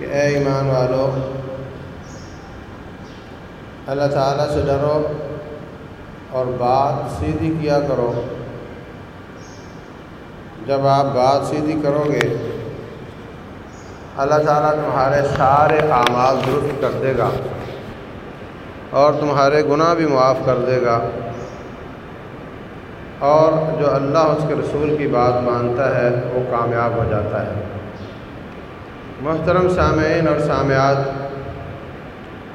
کہ اے ایمان والو، اللہ تعالیٰ سے ڈرو اور بات سیدھی کیا کرو۔ جب آپ بات سیدھی کرو گے، اللہ تعالیٰ تمہارے سارے اعمال درست کر دے گا اور تمہارے گناہ بھی معاف کر دے گا۔ اور جو اللہ اس کے رسول کی بات مانتا ہے، وہ کامیاب ہو جاتا ہے۔ محترم سامعین اور سامعات،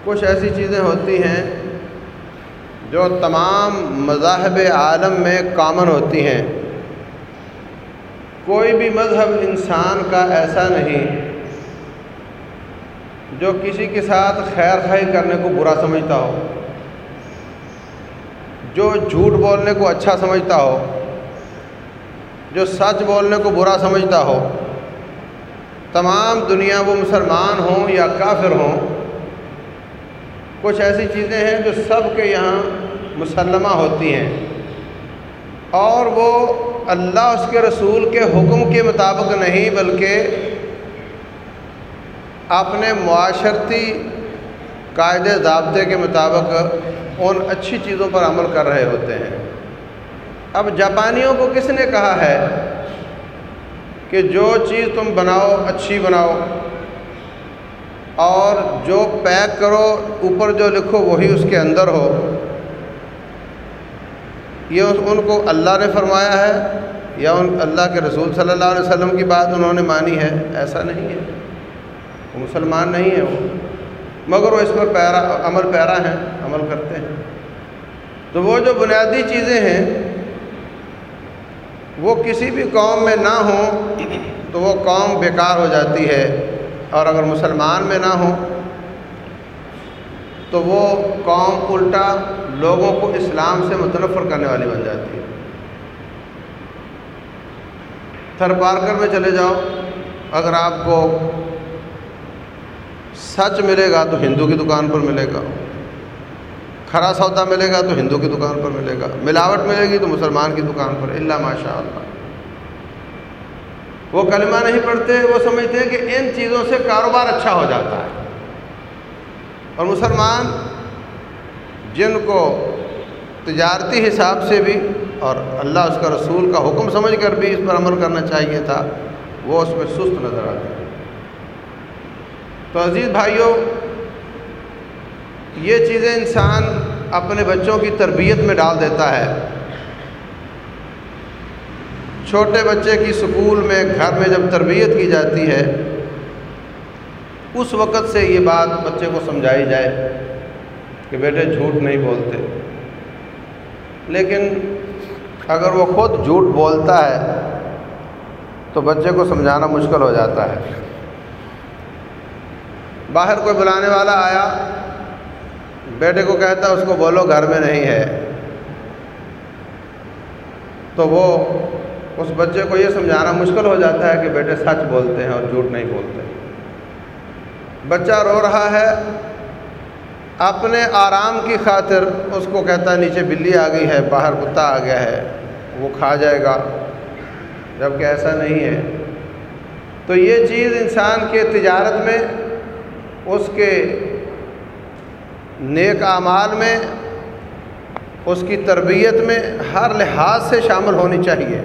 کچھ ایسی چیزیں ہوتی ہیں جو تمام مذاہب عالم میں کامن ہوتی ہیں۔ کوئی بھی مذہب انسان کا ایسا نہیں جو کسی کے ساتھ خیر خائی کرنے کو برا سمجھتا ہو، جو جھوٹ بولنے کو اچھا سمجھتا ہو، جو سچ بولنے کو برا سمجھتا ہو۔ تمام دنیا وہ مسلمان ہوں یا کافر ہوں، کچھ ایسی چیزیں ہیں جو سب کے یہاں مسلمہ ہوتی ہیں۔ اور وہ اللہ اس کے رسول کے حکم کے مطابق نہیں، بلکہ اپنے معاشرتی قاعدے، ضابطے کے مطابق ان اچھی چیزوں پر عمل کر رہے ہوتے ہیں۔ اب جاپانیوں کو کس نے کہا ہے؟ کہ جو چیز تم بناؤ، اچھی بناؤ۔ اور جو پیک کرو، اوپر جو لکھو، وہی اس کے اندر ہو۔ یہ ان کو اللہ نے فرمایا ہے یا ان اللہ کے رسول صلی اللہ علیہ وسلم کی بات انہوں نے مانی ہے؟ ایسا نہیں ہے۔ وہ مسلمان نہیں ہے وہ۔ مگر وہ اس پر پیرا عمل پیرا ہیں، عمل کرتے ہیں۔ تو وہ جو بنیادی چیزیں ہیں وہ کسی بھی قوم میں نہ ہوں تو وہ قوم بیکار ہو جاتی ہے اور اگر مسلمان میں نہ ہوں تو وہ قوم الٹا لوگوں کو اسلام سے متنفر کرنے والی بن جاتی ہے۔ تھر پارکر میں چلے جاؤ، اگر آپ کو سچ ملے گا تو ہندو کی دکان پر ملے گا۔ کھرا سودا ملے گا تو ہندو کی دکان پر ملے گا۔ ملاوٹ ملے گی تو مسلمان کی دکان پر۔ اللہ ماشاء اللہ۔ وہ کلمہ نہیں پڑھتے، وہ سمجھتے ہیں کہ ان چیزوں سے کاروبار اچھا ہو جاتا ہے۔ اور مسلمان جن کو تجارتی حساب سے بھی اور اللہ اس کا رسول کا حکم سمجھ کر بھی اس پر عمل کرنا چاہیے تھا، وہ اس میں سست نظر آتے تو عزیز بھائیوں یہ چیزیں انسان اپنے بچوں کی تربیت میں ڈال دیتا ہے۔ چھوٹے بچے کی سکول میں، گھر میں جب تربیت کی جاتی ہے، اس وقت سے یہ بات بچے کو سمجھائی جائے کہ بیٹے جھوٹ نہیں بولتے۔ لیکن اگر وہ خود جھوٹ بولتا ہے، تو بچے کو سمجھانا مشکل ہو جاتا ہے۔ باہر کوئی بلانے والا آیا بیٹے کو کہتا ہے اس کو بولو گھر میں نہیں ہے۔ تو وہ اس بچے کو یہ سمجھانا مشکل ہو جاتا ہے کہ بیٹے سچ بولتے ہیں اور جھوٹ نہیں بولتے۔ بچہ رو رہا ہے، اپنے آرام کی خاطر اس کو کہتا ہے، نیچے بلی آ گئی ہے، باہر کتا آ گیا ہے، وہ کھا جائے گا۔ جبکہ ایسا نہیں ہے۔ تو یہ چیز انسان کے تجارت میں اس کے نیک اعمال میں، اس کی تربیت میں ہر لحاظ سے شامل ہونی چاہیے۔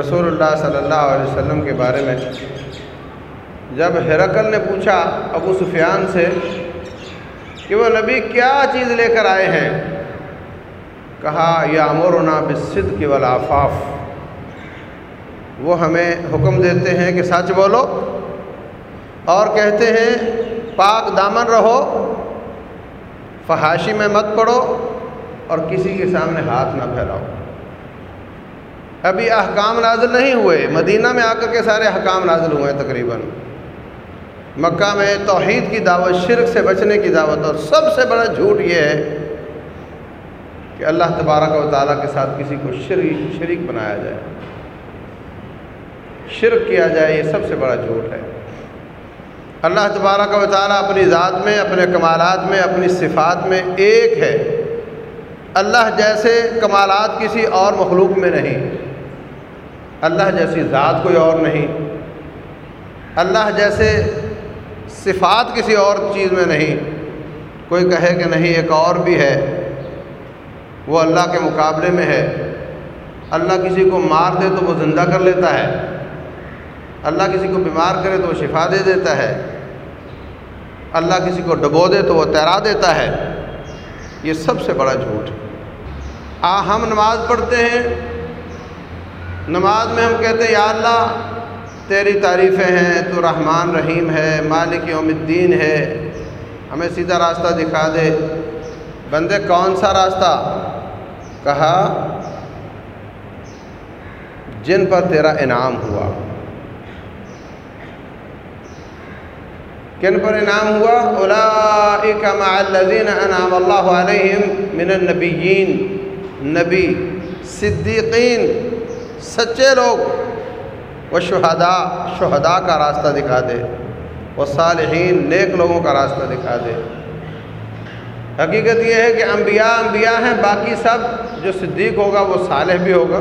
رسول اللہ صلی اللہ علیہ وسلم کے بارے میں، جب ہرکل نے پوچھا ابو سفیان سے کہ وہ نبی کیا چیز لے کر آئے ہیں؟ کہا، یا امورنا بصد کے ولافاف وہ ہمیں حکم دیتے ہیں کہ سچ بولو اور کہتے ہیں پاک دامن رہو، فحاشی میں مت پڑو اور کسی کے سامنے ہاتھ نہ پھیلاؤ۔ ابھی احکام نازل نہیں ہوئے، مدینہ میں آ کر کے سارے احکام نازل ہوئے ہیں تقریباً۔ مکہ میں توحید کی دعوت، شرک سے بچنے کی دعوت، اور سب سے بڑا جھوٹ یہ ہے کہ اللہ تبارک و تعالیٰ کے ساتھ کسی کو شریک شریک بنایا جائے۔ شرک کیا جائے، یہ سب سے بڑا جھوٹ ہے۔ اللہ تبارک و تعالیٰ اپنی ذات میں، اپنے کمالات میں، اپنی صفات میں ایک ہے۔ اللہ جیسے کمالات کسی اور مخلوق میں نہیں۔ اللہ جیسی ذات کوئی اور نہیں۔ اللہ جیسے صفات کسی اور چیز میں نہیں۔ کوئی کہے کہ نہیں، ایک اور بھی ہے۔ وہ اللہ کے مقابلے میں ہے۔ اللہ کسی کو مار دے تو وہ زندہ کر لیتا ہے۔ اللہ کسی کو بیمار کرے تو وہ شفا دے دیتا ہے۔ اللہ کسی کو ڈبو دے تو وہ تیرا دیتا ہے۔ یہ سب سے بڑا جھوٹ آ، ہم نماز پڑھتے ہیں۔ نماز میں ہم کہتے ہیں، یا اللہ، تیری تعریفیں ہیں، تو رحمان رحیم ہے، مالک یوم الدین ہے۔ ہمیں سیدھا راستہ دکھا دے۔ بندے، کون سا راستہ؟ کہا، جن پر تیرا انعام ہوا۔ کن پر انعام ہوا اولئک مع الذین انعام اللہ علیہم من النبیین، نبی، صدیقین، سچے لوگ وہ شہداء شہداء کا راستہ دکھا دے وہ صالحین، نیک لوگوں کا راستہ دکھا دے۔ حقیقت یہ ہے کہ انبیاء انبیاء ہیں، باقی سب جو صدیق ہوگا وہ صالح بھی ہوگا۔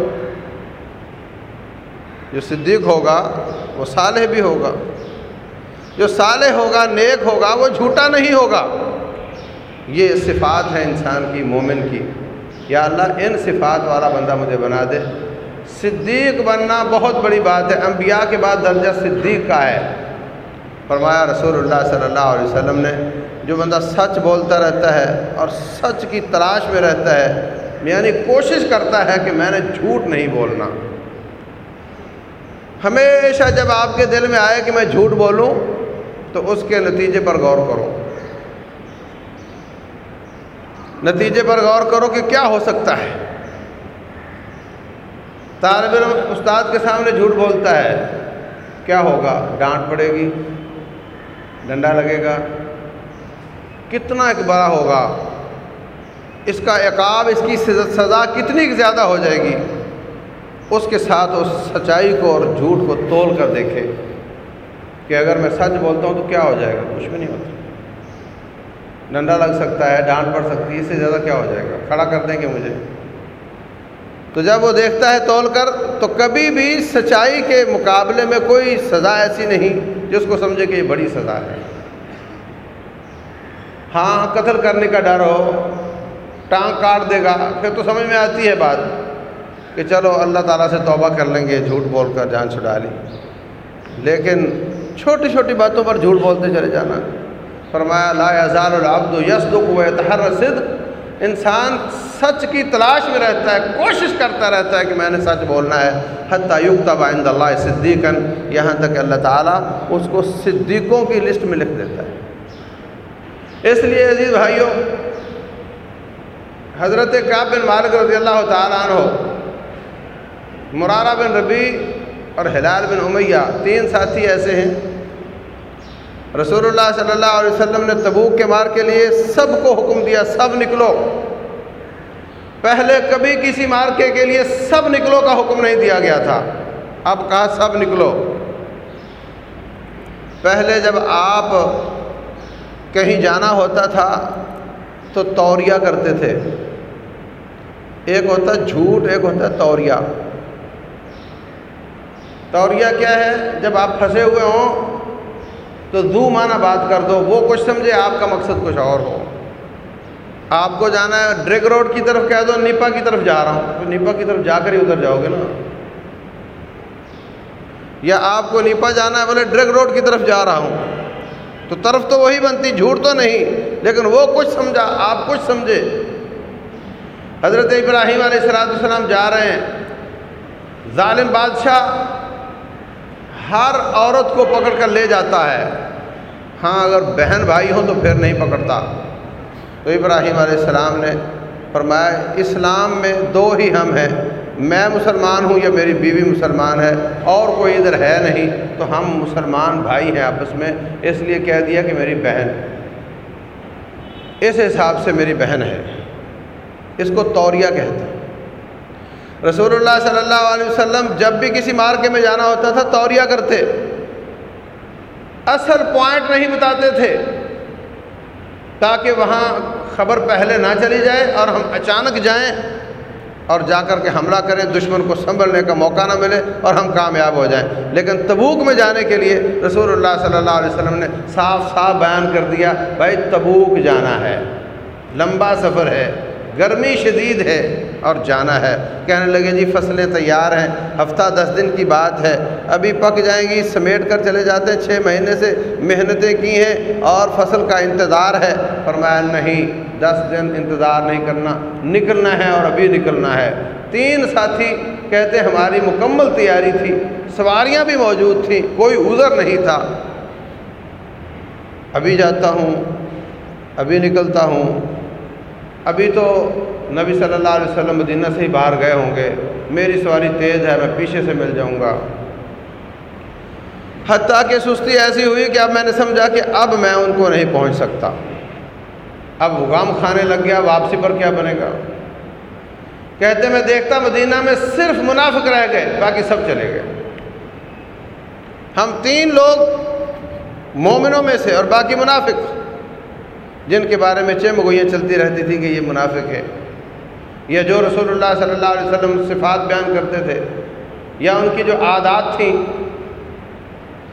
جو صدیق ہوگا وہ صالح بھی ہوگا۔ جو صالح ہوگا، نیک ہوگا، وہ جھوٹا نہیں ہوگا۔ یہ صفات ہے انسان کی، مومن کی۔ یا اللہ، ان صفات والا بندہ مجھے بنا دے۔ صدیق بننا بہت بڑی بات ہے۔ انبیاء کے بعد درجہ صدیق کا ہے۔ فرمایا رسول اللہ صلی اللہ علیہ وسلم نے، جو بندہ سچ بولتا رہتا ہے اور سچ کی تلاش میں رہتا ہے یعنی کوشش کرتا ہے کہ میں نے جھوٹ نہیں بولنا۔ ہمیشہ جب آپ کے دل میں آئے کہ میں جھوٹ بولوں تو اس کے نتیجے پر غور کرو۔ نتیجے پر غور کرو کہ کیا ہو سکتا ہے۔ طالب علم استاد کے سامنے جھوٹ بولتا ہے۔ کیا ہوگا؟ ڈانٹ پڑے گی۔ ڈنڈا لگے گا۔ کتنا ایک بڑا ہوگا۔ اس کا عقاب، اس کی سزا کتنی زیادہ ہو جائے گی۔ اس کے ساتھ اس سچائی کو اور جھوٹ کو تول کر دیکھے۔ کہ اگر میں سچ بولتا ہوں تو کیا ہو جائے گا؟ کچھ بھی نہیں ہوتا۔ ڈنڈا لگ سکتا ہے، ڈانٹ پڑ سکتی ہے، اس سے زیادہ کیا ہو جائے گا؟ کھڑا کر دیں گے مجھے۔ تو جب وہ دیکھتا ہے تول کر، تو کبھی بھی سچائی کے مقابلے میں کوئی سزا ایسی نہیں جس کو سمجھے کہ یہ بڑی سزا ہے۔ ہاں قتل کرنے کا ڈر ہو، ٹانگ کاٹ دے گا، پھر تو سمجھ میں آتی ہے بات کہ چلو اللہ تعالیٰ سے توبہ کر لیں گے، جھوٹ بول کر جان چھڑا لی۔ لیکن چھوٹی چھوٹی باتوں پر جھوٹ بولتے چلے جانا۔ فرمایا، لا یزال العبد یصدق و صدق انسان سچ کی تلاش میں رہتا ہے، کوشش کرتا رہتا ہے کہ میں نے سچ بولنا ہے۔ حتیٰ یکتب عند اللہ صدیقن یہاں تک اللہ تعالیٰ اس کو صدیقوں کی لسٹ میں لکھ دیتا ہے۔ اس لیے عزیز بھائیوں، حضرت کعب بن مالک رضی اللہ تعالیٰ عنہ، مرارہ بن ربی اور حلال بن امیہ، تین ساتھی ایسے ہیں۔ رسول اللہ صلی اللہ علیہ وسلم نے تبوک کے مار کے لیے سب کو حکم دیا، سب نکلو۔ پہلے کبھی کسی مارکے کے لیے سب نکلو کا حکم نہیں دیا گیا تھا۔ اب کہا سب نکلو؟ پہلے جب آپ کہیں جانا ہوتا تھا تو توریا کرتے تھے۔ ایک ہوتا جھوٹ، ایک ہوتا توریا توریا کیا ہے؟ جب آپ پھنسے ہوئے ہوں تو دو معنی بات کر دو، وہ کچھ سمجھے، آپ کا مقصد کچھ اور ہو۔ آپ کو جانا ہے ڈریگ روڈ کی طرف، کہہ دو نیپا کی طرف جا رہا ہوں۔ تو نیپا کی طرف جا کر ہی ادھر جاؤ گے نا۔ یا آپ کو نیپا جانا ہے، بولے ڈریگ روڈ کی طرف جا رہا ہوں۔ تو طرف تو وہی بنتی، جھوٹ تو نہیں، لیکن وہ کچھ سمجھا، آپ کچھ سمجھے۔ حضرت ابراہیم علیہ السلاۃ السلام جا رہے ہیں۔ ظالم بادشاہ ہر عورت کو پکڑ کر لے جاتا ہے۔ ہاں اگر بہن بھائی ہوں تو پھر نہیں پکڑتا۔ تو ابراہیم علیہ السلام نے فرمایا، اسلام میں دو ہی ہم ہیں۔ میں مسلمان ہوں یا میری بیوی مسلمان ہے، اور کوئی ادھر ہے نہیں۔ تو ہم مسلمان بھائی ہیں آپس میں، اس لیے کہہ دیا کہ میری بہن۔ اس حساب سے میری بہن ہے۔ اس کو توریا کہتے ہیں۔ رسول اللہ صلی اللہ علیہ وسلم جب بھی کسی مارکے میں جانا ہوتا تھا توریا کرتے۔ اصل پوائنٹ نہیں بتاتے تھے۔ تاکہ وہاں خبر پہلے نہ چلی جائے اور ہم اچانک جائیں اور جا کر کے حملہ کریں، دشمن کو سنبھلنے کا موقع نہ ملے اور ہم کامیاب ہو جائیں۔ لیکن تبوک میں جانے کے لیے رسول اللہ صلی اللہ علیہ وسلم نے صاف صاف بیان کر دیا، بھائی تبوک جانا ہے، لمبا سفر ہے۔ گرمی شدید ہے اور جانا ہے۔ کہنے لگے جی فصلیں تیار ہیں، ہفتہ دس دن کی بات ہے۔ ابھی پک جائیں گی، سمیٹ کر چلے جاتے ہیں۔ چھ مہینے سے محنتیں کی ہیں اور فصل کا انتظار ہے۔ فرمایا، نہیں، دس دن انتظار نہیں کرنا۔ نکلنا ہے اور ابھی نکلنا ہے۔ تین ساتھی کہتے ہماری مکمل تیاری تھی۔ سواریاں بھی موجود تھیں، کوئی عذر نہیں تھا۔ ابھی جاتا ہوں، ابھی نکلتا ہوں۔ ابھی تو نبی صلی اللہ علیہ وسلم مدینہ سے ہی باہر گئے ہوں گے۔ میری سواری تیز ہے، میں پیچھے سے مل جاؤں گا۔ حتیٰ کہ سستی ایسی ہوئی کہ اب میں نے سمجھا کہ اب میں ان کو نہیں پہنچ سکتا۔ اب غام کھانے لگ گیا، واپسی پر کیا بنے گا؟ کہتے میں دیکھتا مدینہ میں صرف منافق رہ گئے، باقی سب چلے گئے۔ ہم تین لوگ مومنوں میں سے اور باقی منافق۔ جن کے بارے میں چم گوئیاں چلتی رہتی تھی کہ یہ منافق ہے یا جو رسول اللہ صلی اللہ علیہ وسلم صفات بیان کرتے تھے، یا ان کی جو عادات تھیں،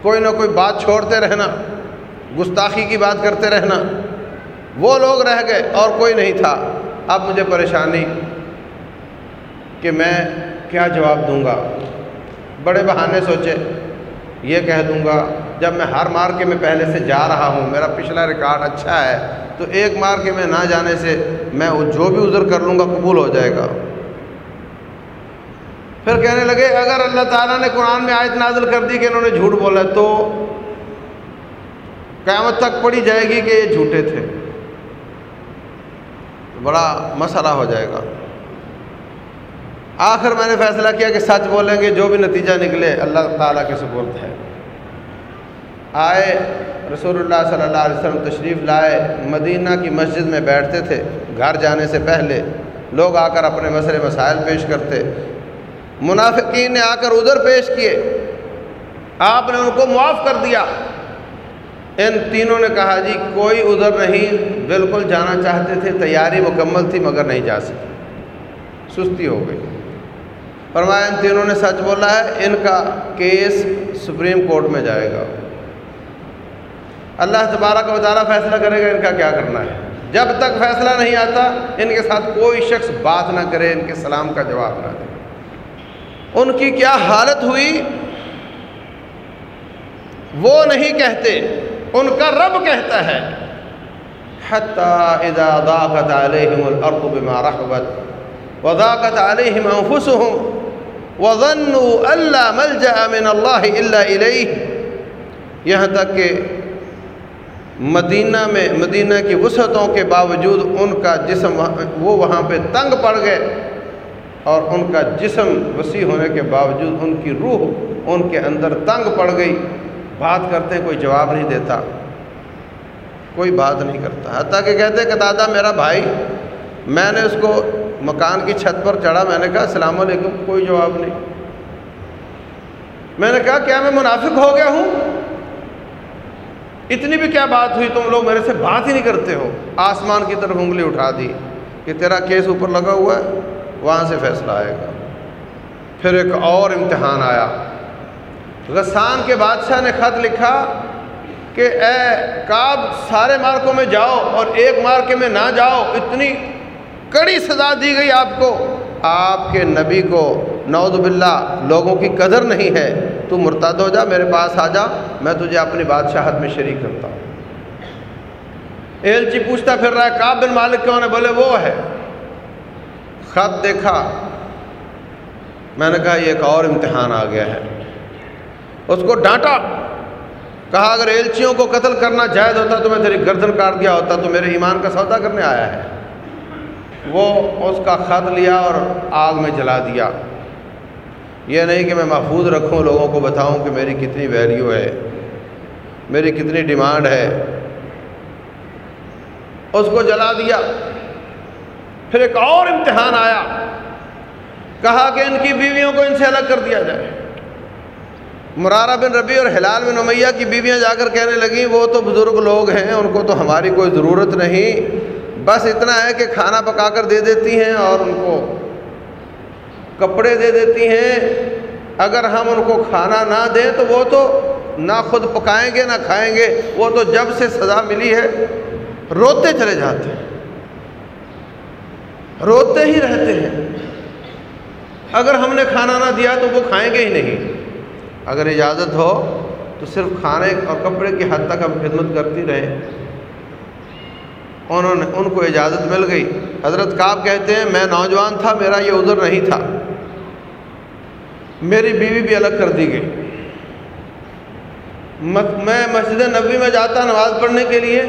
کوئی نہ کوئی بات چھوڑتے رہنا، گستاخی کی بات کرتے رہنا، وہ لوگ رہ گئے اور کوئی نہیں تھا۔ اب مجھے پریشانی کہ میں کیا جواب دوں گا؟ بڑے بہانے سوچے، یہ کہہ دوں گا جب میں ہر مار کے میں پہلے سے جا رہا ہوں، میرا پچھلا ریکارڈ اچھا ہے، تو ایک مار کے میں نہ جانے سے میں جو بھی ادھر کر لوں گا قبول ہو جائے گا۔ پھر کہنے لگے، اگر اللہ تعالیٰ نے قرآن میں آیت نازل کر دی کہ انہوں نے جھوٹ بولا تو قیامت تک پڑی جائے گی کہ یہ جھوٹے تھے۔ بڑا مسئلہ ہو جائے گا۔ آخر میں نے فیصلہ کیا کہ سچ بولیں گے، جو بھی نتیجہ نکلے، اللہ تعالیٰ کے سپورت ہے۔ آئے، رسول اللہ صلی اللہ علیہ وسلم تشریف لائے، مدینہ کی مسجد میں بیٹھتے تھے۔ گھر جانے سے پہلے لوگ آ کر اپنے مسئلے مسائل پیش کرتے۔ منافقین نے آ کر ادھر پیش کیے۔ آپ نے ان کو معاف کر دیا۔ ان تینوں نے کہا جی کوئی ادھر نہیں، بالکل جانا چاہتے تھے، تیاری مکمل تھی، مگر نہیں جا سکے۔ سستی ہو گئی۔ فرمایا، ان تینوں نے سچ بولا ہے، ان کا کیس سپریم کورٹ میں جائے گا۔ اللہ تبارہ کا وطالعہ فیصلہ کرے گا ان کا کیا کرنا ہے؟ جب تک فیصلہ نہیں آتا، ان کے ساتھ کوئی شخص بات نہ کرے، ان کے سلام کا جواب نہ دے۔ ان کی کیا حالت ہوئی؟ وہ نہیں کہتے، ان کا رب کہتا ہے۔ اذا ضاقت عليهم الارض بما رحبت وضاقت عليهم انفسهم وظنوا ان لا ملجا من الله الا اليه یہاں تک کہ مدینہ میں مدینہ کی وسعتوں کے باوجود ان کا جسم وہ وہاں پہ تنگ پڑ گئے اور ان کا جسم وسیع ہونے کے باوجود ان کی روح ان کے اندر تنگ پڑ گئی۔ بات کرتے ہیں، کوئی جواب نہیں دیتا۔ کوئی بات نہیں کرتا۔ حتیٰ کہ کہتے کہ دادا، میرا بھائی، میں نے اس کو مکان کی چھت پر چڑھا۔ میں نے کہا، السلام علیکم، کوئی جواب نہیں۔ میں نے کہا، کیا میں منافق ہو گیا ہوں؟ اتنی بھی کیا بات ہوئی تم لوگ میرے سے بات ہی نہیں کرتے ہو؟ آسمان کی طرف انگلی اٹھا دی کہ تیرا کیس اوپر لگا ہوا ہے، وہاں سے فیصلہ آئے گا۔ پھر ایک اور امتحان آیا۔ غسان کے بادشاہ نے خط لکھا کہ اے کاب سارے مارکوں میں جاؤ اور ایک مارکے میں نہ جاؤ، اتنی کڑی سزا دی گئی آپ کو۔ آپ کے نبی کو نعوذ باللہ لوگوں کی قدر نہیں ہے۔ تو مرتد ہو جا، میرے پاس آ جا، میں تجھے اپنی بادشاہت میں شریک کرتا ہوں۔ ایلچی جی پوچھتا پھر رہا ہے کاب بن مالک کیوں نے؟ بولے، وہ ہے۔ خط دیکھا۔ میں نے کہا، یہ ایک اور امتحان آ گیا ہے۔ اس کو ڈانٹا۔ کہا، اگر ایلچیوں کو قتل کرنا جائز ہوتا تو میں تیری گردن کاٹ دیا ہوتا، تو میرے ایمان کا سودا کرنے آیا ہے۔ وہ اس کا خط لیا اور آگ میں جلا دیا۔ یہ نہیں کہ میں محفوظ رکھوں، لوگوں کو بتاؤں کہ میری کتنی ویلیو ہے، میری کتنی ڈیمانڈ ہے۔ اس کو جلا دیا۔ پھر ایک اور امتحان آیا۔ کہا کہ ان کی بیویوں کو ان سے الگ کر دیا جائے۔ مرارہ بن ربی اور ہلال بن امیہ کی بیویاں جا کر کہنے لگیں، وہ تو بزرگ لوگ ہیں، ان کو تو ہماری کوئی ضرورت نہیں۔ بس اتنا ہے کہ کھانا پکا کر دے دیتی ہیں اور ان کو کپڑے دے دیتی ہیں، اگر ہم ان کو کھانا نہ دیں تو وہ تو نہ خود پکائیں گے نہ کھائیں گے، وہ تو جب سے سزا ملی ہے، روتے چلے جاتے ہیں۔ روتے ہی رہتے ہیں۔ اگر ہم نے کھانا نہ دیا تو وہ کھائیں گے ہی نہیں۔ اگر اجازت ہو تو صرف کھانے اور کپڑے کی حد تک ہم خدمت کرتی رہیں۔ انہوں نے، ان کو اجازت مل گئی۔ حضرت کعب کہتے ہیں، میں نوجوان تھا، میرا یہ عذر نہیں تھا۔ میری بیوی بھی الگ کر دی گئی۔ میں مسجد نبی میں جاتا نماز پڑھنے کے لیے۔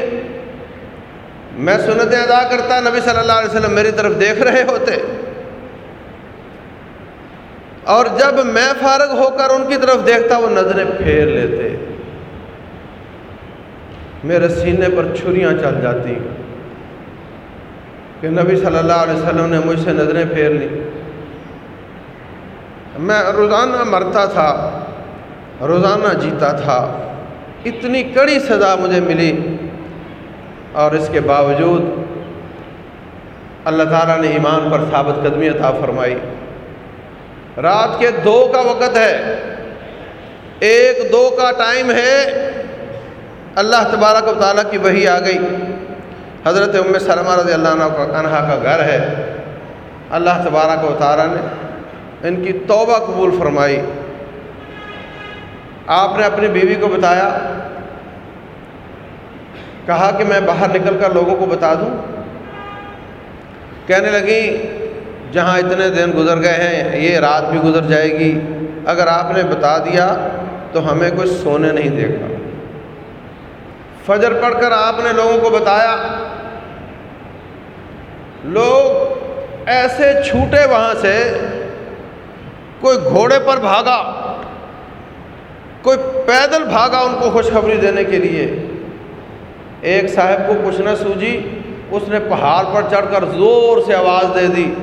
میں سنتیں ادا کرتا نبی صلی اللہ علیہ وسلم میری طرف دیکھ رہے ہوتے۔ اور جب میں فارغ ہو کر ان کی طرف دیکھتا وہ نظریں پھیر لیتے۔ میرے سینے پر چھریاں چل جاتی۔ کہ نبی صلی اللہ علیہ وسلم نے مجھ سے نظریں پھیر لی میں روزانہ مرتا تھا، روزانہ جیتا تھا، اتنی کڑی سزا مجھے ملی۔ اور اس کے باوجود اللہ تعالیٰ نے ایمان پر ثابت قدمی عطا فرمائی۔ رات کے دو کا وقت ہے، ایک دو کا ٹائم ہے، اللہ تبارک و تعالیٰ کی وہی آ گئی۔ حضرت ام سلمہ رضی اللہ عنہ کا گھر ہے۔ اللہ تبارک و تعالیٰ نے ان کی توبہ قبول فرمائی۔ آپ نے اپنی بیوی کو بتایا، کہا کہ میں باہر نکل کر لوگوں کو بتا دوں۔ کہنے لگی، جہاں اتنے دن گزر گئے ہیں، یہ رات بھی گزر جائے گی۔ اگر آپ نے بتا دیا، تو ہمیں کچھ سونے نہیں دے گا فجر پڑھ کر آپ نے لوگوں کو بتایا، لوگ ایسے چھوٹے وہاں سے کوئی گھوڑے پر بھاگا، کوئی پیدل بھاگا ان کو خوشخبری دینے کے لیے۔ ایک صاحب کو کچھ نہ سوجی، اس نے پہاڑ پر چڑھ کر زور سے آواز دے دی۔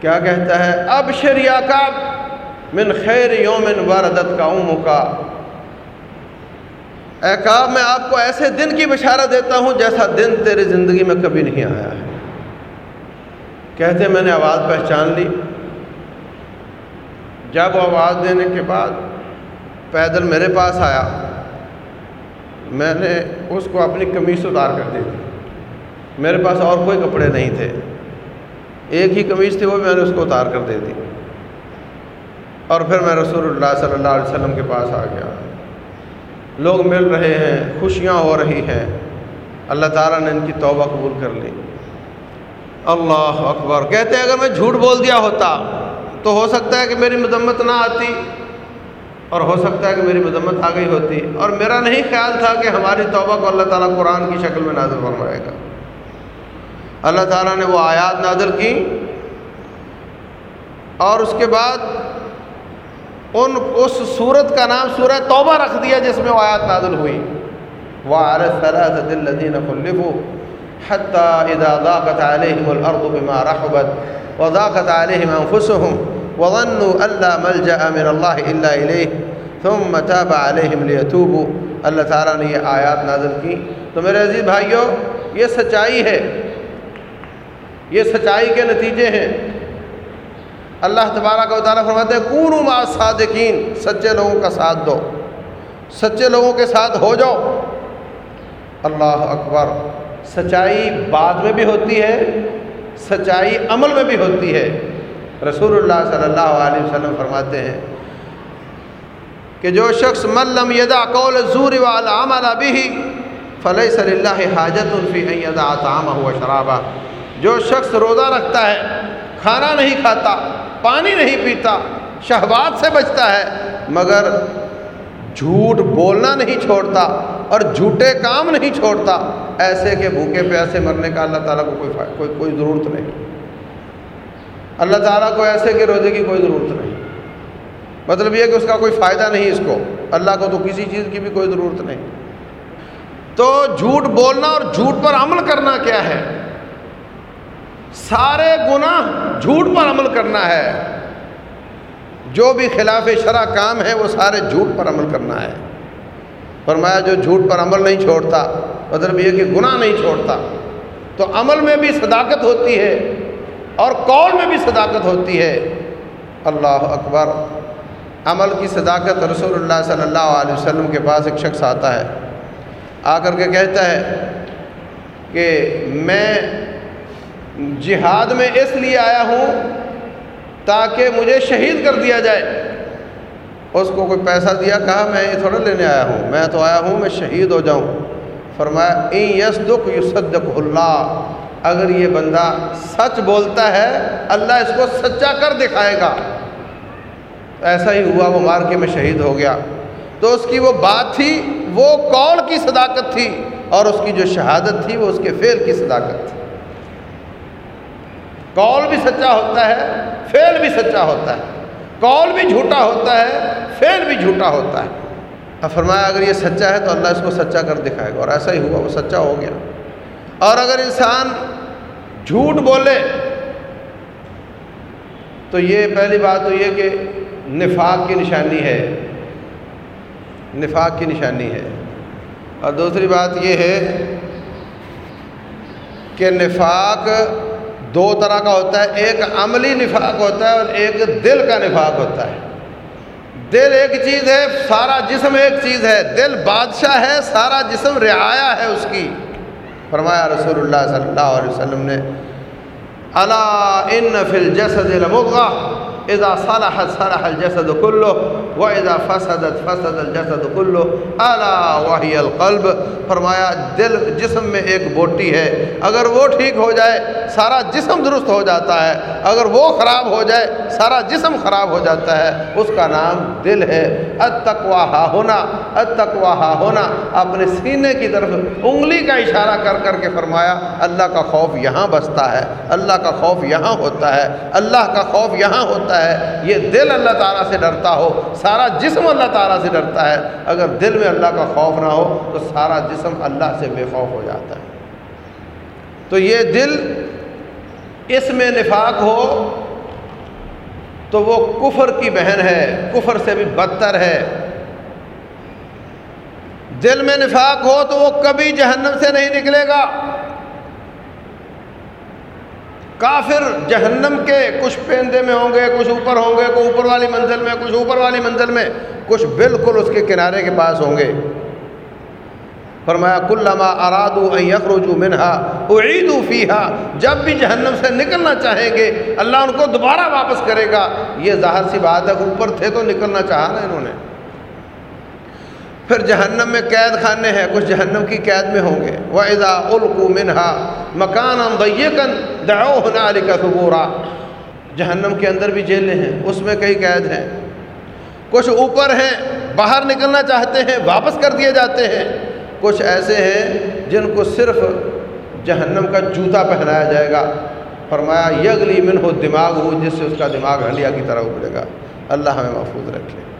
کیا کہتا ہے؟ اب شریا کا من خیر یومن وردت کا ام کا۔ اے کعب، میں آپ کو ایسے دن کی بشارت دیتا ہوں جیسا دن تیری زندگی میں کبھی نہیں آیا ہے۔ کہتے میں نے آواز پہچان لی۔ جب آواز دینے کے بعد پیدل میرے پاس آیا، میں نے اس کو اپنی کمیز اتار کر دے دی۔ میرے پاس اور کوئی کپڑے نہیں تھے۔ ایک ہی کمیز تھی، وہ میں نے اس کو اتار کر دے دی۔ اور پھر میں رسول اللہ صلی اللہ علیہ وسلم کے پاس آ گیا۔ لوگ مل رہے ہیں، خوشیاں ہو رہی ہیں۔ اللہ تعالیٰ نے ان کی توبہ قبول کر لی۔ اللہ اکبر۔ کہتے ہیں، اگر میں جھوٹ بول دیا ہوتا تو ہو سکتا ہے کہ میری مذمت نہ آتی اور ہو سکتا ہے کہ میری مذمت آ گئی ہوتی اور میرا نہیں خیال تھا کہ ہماری توبہ کو اللہ تعالیٰ قرآن کی شکل میں نازل فرمائے گا۔ اللہ تعالیٰ نے وہ آیات نازل کی اور اس کے بعد ان اس صورت کا نام سورہ توبہ رکھ دیا جس میں وہ آیات نازل ہوئی۔ وہ عارت صلاح دل خلف حتى إذا ضاقت عليهم الأرض بما رحبت وضاقت عليهم أنفسهم وظنوا أن لا ملجأ من الله إلا إليه، ثم تاب عليهم ليتوبوا. اللہ تعالیٰ نے یہ آیات نازل کی۔ تو میرے عزیز بھائیوں یہ سچائی ہے۔ یہ سچائی کے نتیجے ہیں۔ اللہ تبارہ کا تعالیٰ فرماتے ہیں کون ما صادقین سچے لوگوں کا ساتھ دو۔ سچے لوگوں کے ساتھ ہو جاؤ۔ اللہ اکبر۔ سچائی بات میں بھی ہوتی ہے، سچائی عمل میں بھی ہوتی ہے۔ رسول اللہ صلی اللہ علیہ وسلم فرماتے ہیں کہ جو شخص ملم یدا قول زور والعمل به فليس لله حاجت فی ان يدع طعامه وشرابه جو شخص روزہ رکھتا ہے، کھانا نہیں کھاتا، پانی نہیں پیتا، شہوات سے بچتا ہے، مگر جھوٹ بولنا نہیں چھوڑتا اور جھوٹے کام نہیں چھوڑتا ایسے کہ بھوکے پیاسے مرنے کا اللہ تعالیٰ کو کوئی کوئی کوئی ضرورت نہیں۔ اللہ تعالیٰ کو ایسے کہ روزے کی کوئی ضرورت نہیں۔ مطلب یہ کہ اس کا کوئی فائدہ نہیں اس کو۔ اللہ کو تو کسی چیز کی بھی کوئی ضرورت نہیں۔ تو جھوٹ بولنا اور جھوٹ پر عمل کرنا کیا ہے؟ سارے گناہ جھوٹ پر عمل کرنا ہے۔ جو بھی خلاف شرع کام ہے وہ سارے جھوٹ پر عمل کرنا ہے۔ فرمایا جو جھوٹ پر عمل نہیں چھوڑتا مطلب یہ کہ گناہ نہیں چھوڑتا۔ تو عمل میں بھی صداقت ہوتی ہے اور قول میں بھی صداقت ہوتی ہے۔ اللہ اکبر۔ عمل کی صداقت رسول اللہ صلی اللہ علیہ وسلم کے پاس ایک شخص آتا ہے۔ آ کر کے کہتا ہے کہ میں جہاد میں اس لیے آیا ہوں تاکہ مجھے شہید کر دیا جائے۔ اس کو کوئی پیسہ دیا، کہا، میں یہ تھوڑا لینے آیا ہوں، میں تو آیا ہوں، میں شہید ہو جاؤں۔ فرمایا این یس دکھ یصدق اللہ اگر یہ بندہ سچ بولتا ہے، اللہ اس کو سچا کر دکھائے گا۔ ایسا ہی ہوا، وہ مار کے میں شہید ہو گیا۔ تو اس کی وہ بات تھی، وہ کال کی صداقت تھی؟ اور اس کی جو شہادت تھی، وہ اس کے فعل کی صداقت تھی۔ کال بھی سچا ہوتا ہے، فعل بھی سچا ہوتا ہے۔ کال بھی جھوٹا ہوتا ہے، فعل بھی جھوٹا ہوتا ہے۔ اب فرمایا اگر یہ سچا ہے تو اللہ اس کو سچا کر دکھائے گا اور ایسا ہی ہوا، وہ سچا ہو گیا۔ اور اگر انسان جھوٹ بولے تو یہ پہلی بات تو یہ کہ نفاق کی نشانی ہے۔ نفاق کی نشانی ہے۔ اور دوسری بات یہ ہے کہ نفاق دو طرح کا ہوتا ہے، ایک عملی نفاق ہوتا ہے اور ایک دل کا نفاق ہوتا ہے۔ دل ایک چیز ہے، سارا جسم ایک چیز ہے۔ دل بادشاہ ہے، سارا جسم رعایا ہے اس کی۔ فرمایا رسول اللہ صلی اللہ علیہ وسلم نے اللہ ان فل جسد المغا اذا صلحت صلح الجسد كله واذا فسدت فسد الجسد كله الا وهي القلب؟ فرمایا، دل جسم میں ایک بوٹی ہے۔ اگر وہ ٹھیک ہو جائے، سارا جسم درست ہو جاتا ہے۔ اگر وہ خراب ہو جائے، سارا جسم خراب ہو جاتا ہے۔ اس کا نام دل ہے۔ اتقواہ ہونا اتقواہ ہونا۔ اپنے سینے کی طرف انگلی کا اشارہ کر کر کے فرمایا، اللہ کا خوف یہاں بستا ہے۔ اللہ کا خوف یہاں ہوتا ہے۔ اللہ کا خوف یہاں ہوتا ہے۔ ہے، یہ دل اللہ تعالیٰ سے ڈرتا ہو، سارا جسم اللہ تعالیٰ سے ڈرتا ہے، اگر دل میں اللہ کا خوف نہ ہو، تو سارا جسم اللہ سے بے خوف ہو جاتا ہے۔ تو یہ دل اس میں نفاق ہو، تو وہ کفر کی بہن ہے، کفر سے بھی بدتر ہے۔ دل میں نفاق ہو تو وہ کبھی جہنم سے نہیں نکلے گا۔ کافر جہنم کے کچھ پیندے میں ہوں گے، کچھ اوپر ہوں گے، کوئی اوپر والی منزل میں، کچھ اوپر والی منزل میں، کچھ بالکل اس کے کنارے کے پاس ہوں گے۔ فرمایا، کلما ارادو یخرجو منہا، اعیدو فیہا، جب بھی جہنم سے نکلنا چاہیں گے، اللہ ان کو دوبارہ واپس کرے گا۔ یہ ظاہر سی بات ہے، اوپر تھے تو نکلنا چاہا نا انہوں نے۔ پھر جہنم میں قید خانے ہیں، کچھ جہنم کی قید میں ہوں گے۔ وہ ادا القو منہا مکان امبیکن دعو علی کا ثبورا۔ جہنم کے اندر بھی جیلیں ہیں، اس میں کئی قید ہیں۔ کچھ اوپر ہیں، باہر نکلنا چاہتے ہیں، واپس کر دیے جاتے ہیں۔ کچھ ایسے ہیں جن کو صرف جہنم کا جوتا پہنایا جائے گا۔ فرمایا یگلی من ہو دماغ ہو جس سے اس کا دماغ ہنڈیا کی طرح ابھرے گا۔ اللہ ہمیں محفوظ رکھے۔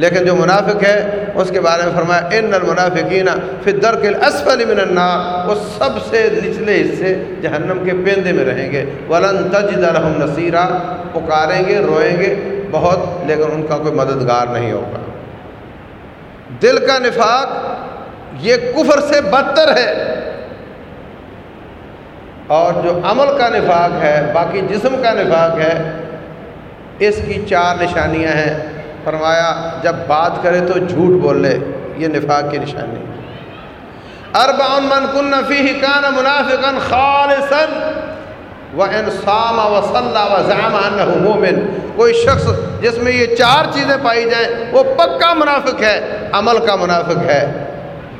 لیکن جو منافق ہے، اس کے بارے میں فرمایا، ان المنافقین فی الدرک الاسفل من النار وہ سب سے نچلے حصے جہنم کے پیندے میں رہیں گے۔ ولن تجد لهم نصیرا پکاریں گے، روئیں گے بہت، لیکن ان کا کوئی مددگار نہیں ہوگا۔ دل کا نفاق یہ کفر سے بدتر ہے۔ اور جو عمل کا نفاق ہے، باقی جسم کا نفاق ہے، اس کی چار نشانیاں ہیں۔ فرمایا، جب بات کرے تو جھوٹ بول لے یہ نفاق کی نشانی ارب من کن فی کان منافقن خالصن و انسام و صلاح و ضام مومن۔ کوئی شخص جس میں یہ چار چیزیں پائی جائیں، وہ پکا منافق ہے، عمل کا منافق ہے۔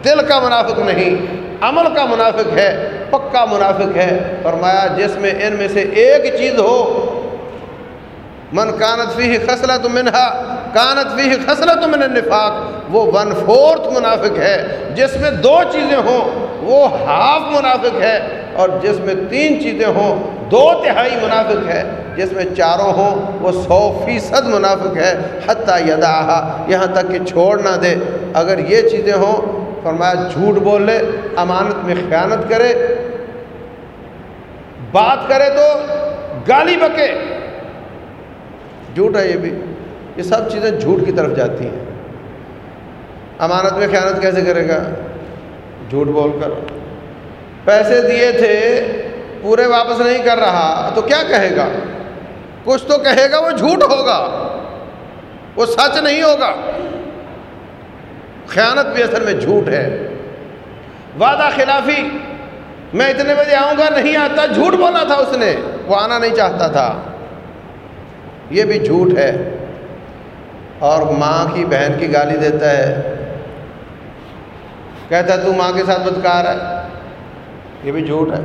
دل کا منافق نہیں، عمل کا منافق ہے، پکا منافق ہے۔ فرمایا، جس میں ان میں سے ایک چیز ہو، من کانت فی خصلت منہا کانت فی خصلت من النفاق، وہ ون فورتھ منافق ہے۔ جس میں دو چیزیں ہوں، وہ ہاف منافق ہے، اور جس میں تین چیزیں ہوں، دو تہائی منافق ہے۔ جس میں چاروں ہوں، وہ سو فیصد منافق ہے۔ حتیٰ یدا یہاں تک کہ چھوڑ نہ دے۔ اگر یہ چیزیں ہوں، فرمایا جھوٹ بول لے امانت میں خیانت کرے، بات کرے تو گالی بکے۔ جھوٹ ہے یہ بھی۔ یہ سب چیزیں جھوٹ کی طرف جاتی ہیں۔ امانت میں خیانت کیسے کرے گا؟ جھوٹ بول کر۔ پیسے دیے تھے، پورے واپس نہیں کر رہا، تو کیا کہے گا؟ کچھ تو کہے گا، وہ جھوٹ ہوگا۔ وہ سچ نہیں ہوگا۔ خیانت بھی اصل میں جھوٹ ہے۔ وعدہ خلافی، میں اتنے بجے آؤں گا، نہیں آتا، جھوٹ بولا تھا اس نے۔ وہ آنا نہیں چاہتا تھا۔ یہ بھی جھوٹ ہے۔ اور ماں کی بہن کی گالی دیتا ہے۔ کہتا ہے، تو ماں کے ساتھ بدکار ہے۔ یہ بھی جھوٹ ہے۔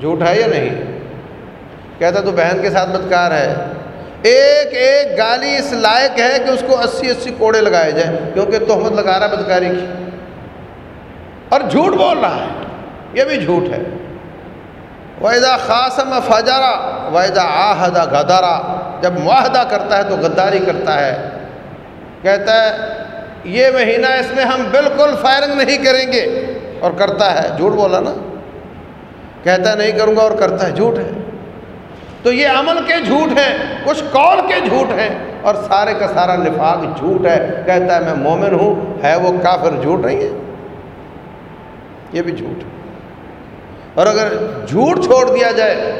جھوٹ ہے یا نہیں؟ کہتا تو بہن کے ساتھ بدکار ہے۔ ایک ایک گالی اس لائق ہے کہ اس کو اسی اسی کوڑے لگائے جائیں، کیونکہ تہمت لگا رہا ہے بدکاری کی۔ اور جھوٹ بول رہا ہے۔ یہ بھی جھوٹ ہے۔ وحدہ خاصم فجارا وحدہ آحدہ غدارا جب معاہدہ کرتا ہے تو غداری کرتا ہے۔ کہتا ہے، یہ مہینہ اس میں ہم بالکل فائرنگ نہیں کریں گے۔ اور کرتا ہے، جھوٹ بولا نا۔ کہتا ہے، نہیں کروں گا اور کرتا ہے، جھوٹ ہے۔ تو یہ عمل کے جھوٹ ہیں، کچھ کال کے جھوٹ ہیں۔ اور سارے کا سارا نفاق جھوٹ ہے۔ کہتا ہے، میں مومن ہوں، ہے وہ کافر، جھوٹ نہیں ہے۔ یہ بھی جھوٹ۔ ہے اور اگر جھوٹ چھوڑ دیا جائے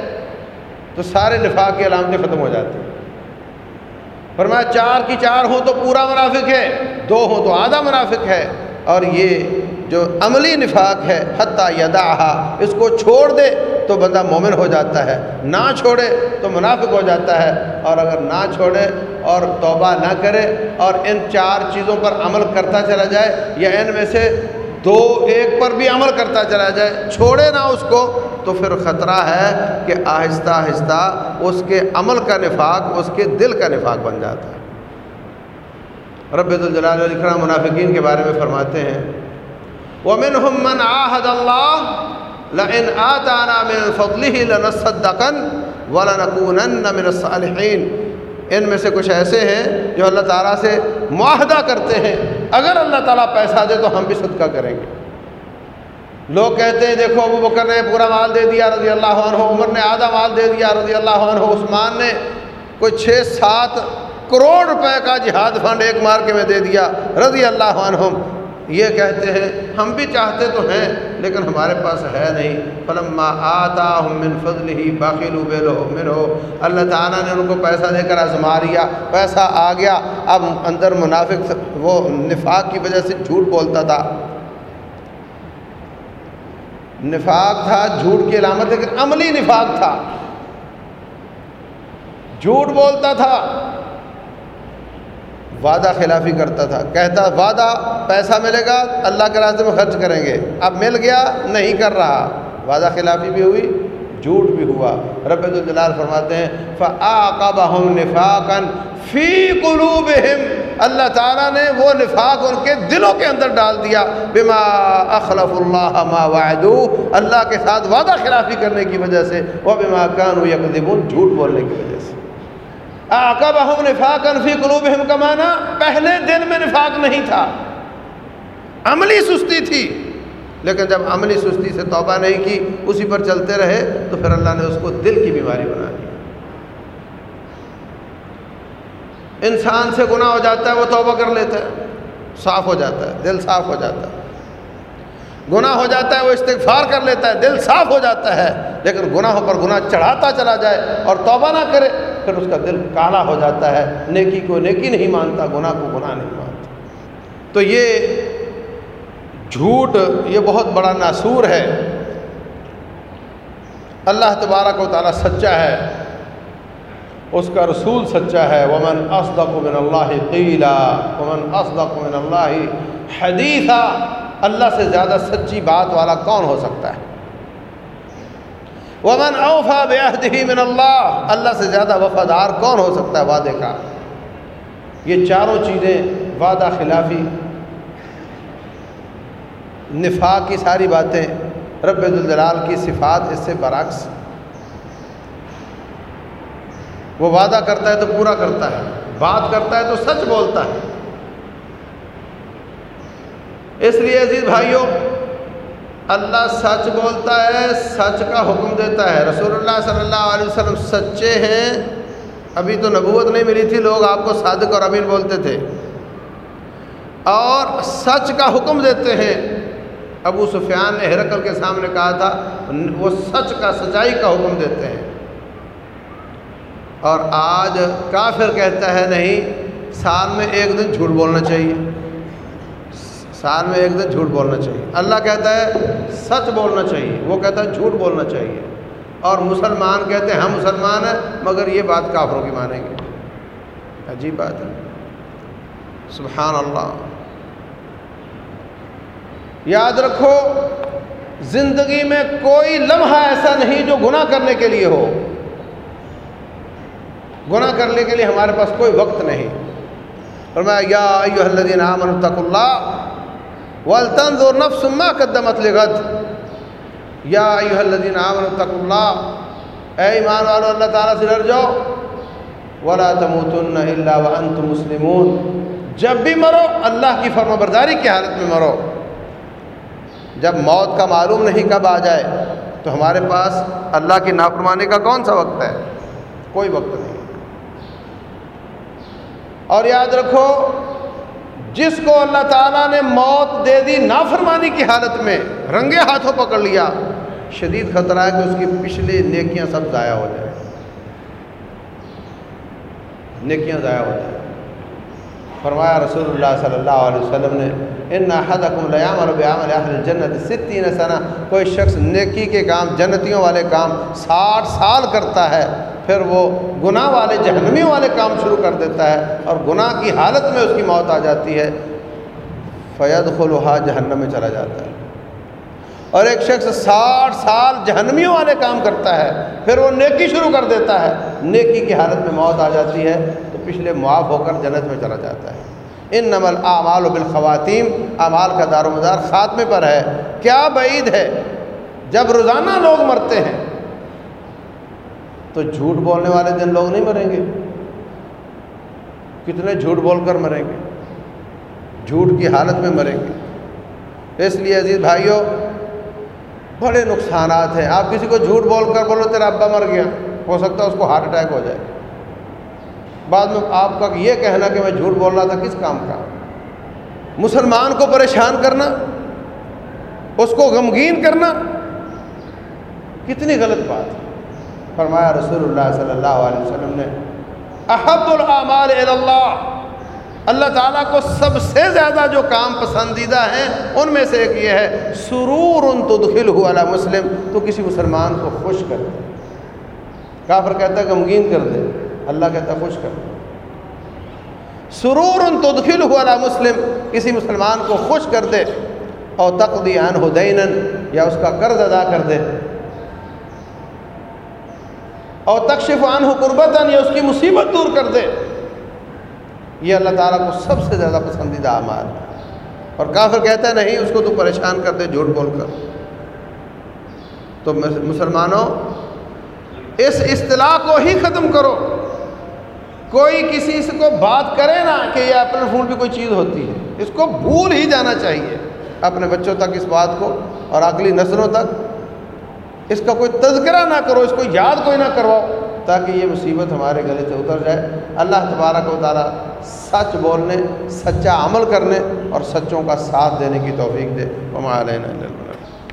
تو سارے نفاق کی علامتیں ختم ہو جاتی ہیں۔ فرمایا، چار کی چار ہوں تو پورا منافق ہے، دو ہوں تو آدھا منافق ہے۔ اور یہ جو عملی نفاق ہے، حتیٰ یدا اس کو چھوڑ دے تو بندہ مومن ہو جاتا ہے۔ نہ چھوڑے تو منافق ہو جاتا ہے۔ اور اگر نہ چھوڑے اور توبہ نہ کرے اور ان چار چیزوں پر عمل کرتا چلا جائے، یا ان میں سے دو ایک پر بھی عمل کرتا چلا جائے، چھوڑے نہ اس کو، تو پھر خطرہ ہے کہ آہستہ آہستہ اس کے عمل کا نفاق، اس کے دل کا نفاق بن جاتا ہے۔ رب الجلال علیہ منافقین کے بارے میں فرماتے ہیں، ومنهم من عاهد الله لئن آتانا من فضله لنصدقن ولنكونن من الصالحين۔ ان میں سے کچھ ایسے ہیں جو اللہ تعالیٰ سے معاہدہ کرتے ہیں۔ اگر اللہ تعالیٰ پیسہ دے تو ہم بھی صدقہ کریں گے۔ لوگ کہتے ہیں، دیکھو ابو بکر نے پورا مال دے دیا، رضی اللہ عنہ، عمر نے آدھا مال دے دیا، رضی اللہ عنہ، عثمان نے کوئی چھ سات کروڑ روپے کا جہاد فنڈ ایک مارکے میں دے دیا، رضی اللہ عنہم۔ یہ کہتے ہیں، ہم بھی چاہتے تو ہیں، لیکن ہمارے پاس ہے نہیں۔ فلما آتا من فضل ہی باقی لو من ہو اللہ تعالیٰ نے ان کو پیسہ دے کر آزما لیا، پیسہ آ گیا۔ اب اندر منافق وہ نفاق کی وجہ سے جھوٹ بولتا تھا۔ نفاق تھا، جھوٹ کی علامت، لیکن عملی نفاق تھا۔ جھوٹ بولتا تھا۔ وعدہ خلافی کرتا تھا، کہتا وعدہ پیسہ ملے گا، اللہ کے راستے میں خرچ کریں گے۔ اب مل گیا، نہیں کر رہا۔ وعدہ خلافی بھی ہوئی، جھوٹ بھی ہوا۔ رب الجلال فرماتے ہیں، فَآقَبَهُمْ نِفَاقًا فِي قُلُوبِهِمْ۔ اللہ تعالیٰ نے وہ نفاق ان کے دلوں کے اندر ڈال دیا۔ بما اخلف اللہ ما وعدو اللہ کے ساتھ وعدہ خلافی کرنے کی وجہ سے وہ بما کانو یکذبون جھوٹ بولنے کی وجہ سے۔ آقبہم نفاقا فی قلوبہم کمانا پہلے دن میں نفاق نہیں تھا۔ عملی سستی تھی، لیکن جب عملی سستی سے توبہ نہیں کی، اسی پر چلتے رہے، تو پھر اللہ نے اس کو دل کی بیماری بنا دی۔ انسان سے گناہ ہو جاتا ہے، وہ توبہ کر لیتا ہے، صاف ہو جاتا ہے، دل صاف ہو جاتا ہے۔ گناہ ہو جاتا ہے، وہ استغفار کر لیتا ہے، دل صاف ہو جاتا ہے، لیکن گناہوں پر گناہ چڑھاتا چلا جائے اور توبہ نہ کرے۔ پھر اس کا دل کالا ہو جاتا ہے، نیکی کو نیکی نہیں مانتا، گناہ کو گناہ نہیں مانتا۔ تو یہ جھوٹ، یہ بہت بڑا ناسور ہے۔ اللہ تبارک و تعالیٰ سچا ہے۔ اس کا رسول سچا ہے۔ ومن اصدق من اللہ قیلا ومن اصدق من اللہ حدیثہ اللہ سے زیادہ سچی بات والا کون ہو سکتا ہے؟ ومن اوفا بے من اللہ اللہ سے زیادہ وفادار کون ہو سکتا ہے وعدے کا؟ یہ چاروں چیزیں وعدہ خلافی، نفاق کی ساری باتیں، رب الجلال کی صفات اس سے برعکس۔ وہ وعدہ کرتا ہے تو پورا کرتا ہے، بات کرتا ہے تو سچ بولتا ہے۔ اس لیے عزیز بھائیوں اللہ سچ بولتا ہے، سچ کا حکم دیتا ہے۔ رسول اللہ صلی اللہ علیہ وسلم سچے ہیں۔ ابھی تو نبوت نہیں ملی تھی، لوگ آپ کو صادق اور امین بولتے تھے۔ اور سچ کا حکم دیتے ہیں۔ ابو سفیان نے ہرکل کے سامنے کہا تھا، وہ سچ کا، سچائی کا حکم دیتے ہیں۔ اور آج کافر کہتا ہے، نہیں، سال میں ایک دن جھوٹ بولنا چاہیے۔ سال میں ایک دن جھوٹ بولنا چاہیے۔ اللہ کہتا ہے، سچ بولنا چاہیے۔ وہ کہتا ہے، جھوٹ بولنا چاہیے۔ اور مسلمان کہتے ہیں، ہم مسلمان ہیں، مگر یہ بات کافروں کی مانیں گے۔ عجیب بات ہے۔ سبحان اللہ۔ یاد رکھو، زندگی میں کوئی لمحہ ایسا نہیں جو گناہ کرنے کے لیے ہو۔ گناہ کرنے کے لیے ہمارے پاس کوئی وقت نہیں۔ اور میں یا الذین آمنوا اتقوا اللہ۔ ولتنظر نفس ما قدمت لغد. یا الذین آمنوا اتقوا اللہ. اے ایمان والو، اللہ تعالیٰ سے ڈر جاؤ. ولا تموتن الا وانتم مسلمون. جب بھی مرو، اللہ کی فرما برداری کی حالت میں مرو. جب موت کا معلوم نہیں کب آ جائے، تو ہمارے پاس اللہ کی نافرمانی کا کون سا وقت ہے؟ کوئی وقت نہیں. اور یاد رکھو جس کو اللہ تعالیٰ نے موت دے دی نافرمانی کی حالت میں، رنگے ہاتھوں پکڑ لیا۔ شدید خطرہ ہے کہ اس کی پچھلی نیکیاں سب ضائع ہو جائیں۔ نیکیاں ضائع ہو جائیں۔ فرمایا رسول اللہ صلی اللہ علیہ وسلم نے، ان حدم اہل جنت ستین سنہ۔ کوئی شخص نیکی کے کام، جنتیوں والے کام ساٹھ سال کرتا ہے۔ پھر وہ گناہ والے جہنمیوں والے کام شروع کر دیتا ہے اور گناہ کی حالت میں اس کی موت آ جاتی ہے۔ فید خلوحا جہنم میں چلا جاتا ہے۔ اور ایک شخص ساٹھ سال جہنمیوں والے کام کرتا ہے، پھر وہ نیکی شروع کر دیتا ہے۔ نیکی کی حالت میں موت آ جاتی ہے تو پچھلے معاف ہو کر جنت میں چلا جاتا ہے۔ ان نمل اعمال و بالخواتین اعمال کا دار و مدار خاتمے پر ہے۔ کیا بعید ہے؟ جب روزانہ لوگ مرتے ہیں تو جھوٹ بولنے والے دن لوگ نہیں مریں گے۔ کتنے جھوٹ بول کر مریں گے؟ جھوٹ کی حالت میں مریں گے۔ اس لیے عزیز بھائیوں، بڑے نقصانات ہیں۔ آپ کسی کو جھوٹ بول کر بولو، تیرا ابا مر گیا۔ ہو سکتا ہے اس کو ہارٹ اٹیک ہو جائے۔ بعد میں آپ کا یہ کہنا کہ میں جھوٹ بول رہا تھا، کس کام کا؟ مسلمان کو پریشان کرنا، اس کو غمگین کرنا۔ کتنی غلط بات۔ ہے فرمایا رسول اللہ صلی اللہ علیہ وسلم نے، احب العمال اللہ اللہ تعالیٰ کو سب سے زیادہ جو کام پسندیدہ ہیں ان میں سے ایک یہ ہے، سرور ان تو دخل ہوا مسلم. تو کسی مسلمان کو خوش کر دے۔ کافر کہتا ہے غمگین کر دے۔ اللہ کہتا ہے خوش کر دے۔ سرور ان تو دخل ہوا مسلم، کسی مسلمان کو خوش کر دے اور تقدی ان ہدین یا اس کا قرض ادا کر دے۔ اور تکشف عن قربت یا اس کی مصیبت دور کر دے۔ یہ اللہ تعالیٰ کو سب سے زیادہ پسندیدہ اعمال۔ ہے اور کافر کہتا ہے، نہیں، اس کو تو پریشان کر دے، جھوٹ بول کر۔ تو مسلمانوں، اس اصطلاح کو ہی ختم کرو۔ کوئی کسی سے کو بات کرے نا کہ یہ اپنے فون پہ کوئی چیز ہوتی ہے، اس کو بھول ہی جانا چاہیے۔ اپنے بچوں تک اس بات کو، اور اگلی نسلوں تک۔ اس کا کوئی تذکرہ نہ کرو، اس کو یاد کوئی نہ کرواؤ، تاکہ یہ مصیبت ہمارے گلے سے اتر جائے۔ اللہ تبارک و تعالیٰ سچ بولنے، سچا عمل کرنے اور سچوں کا ساتھ دینے کی توفیق دے۔ علیہ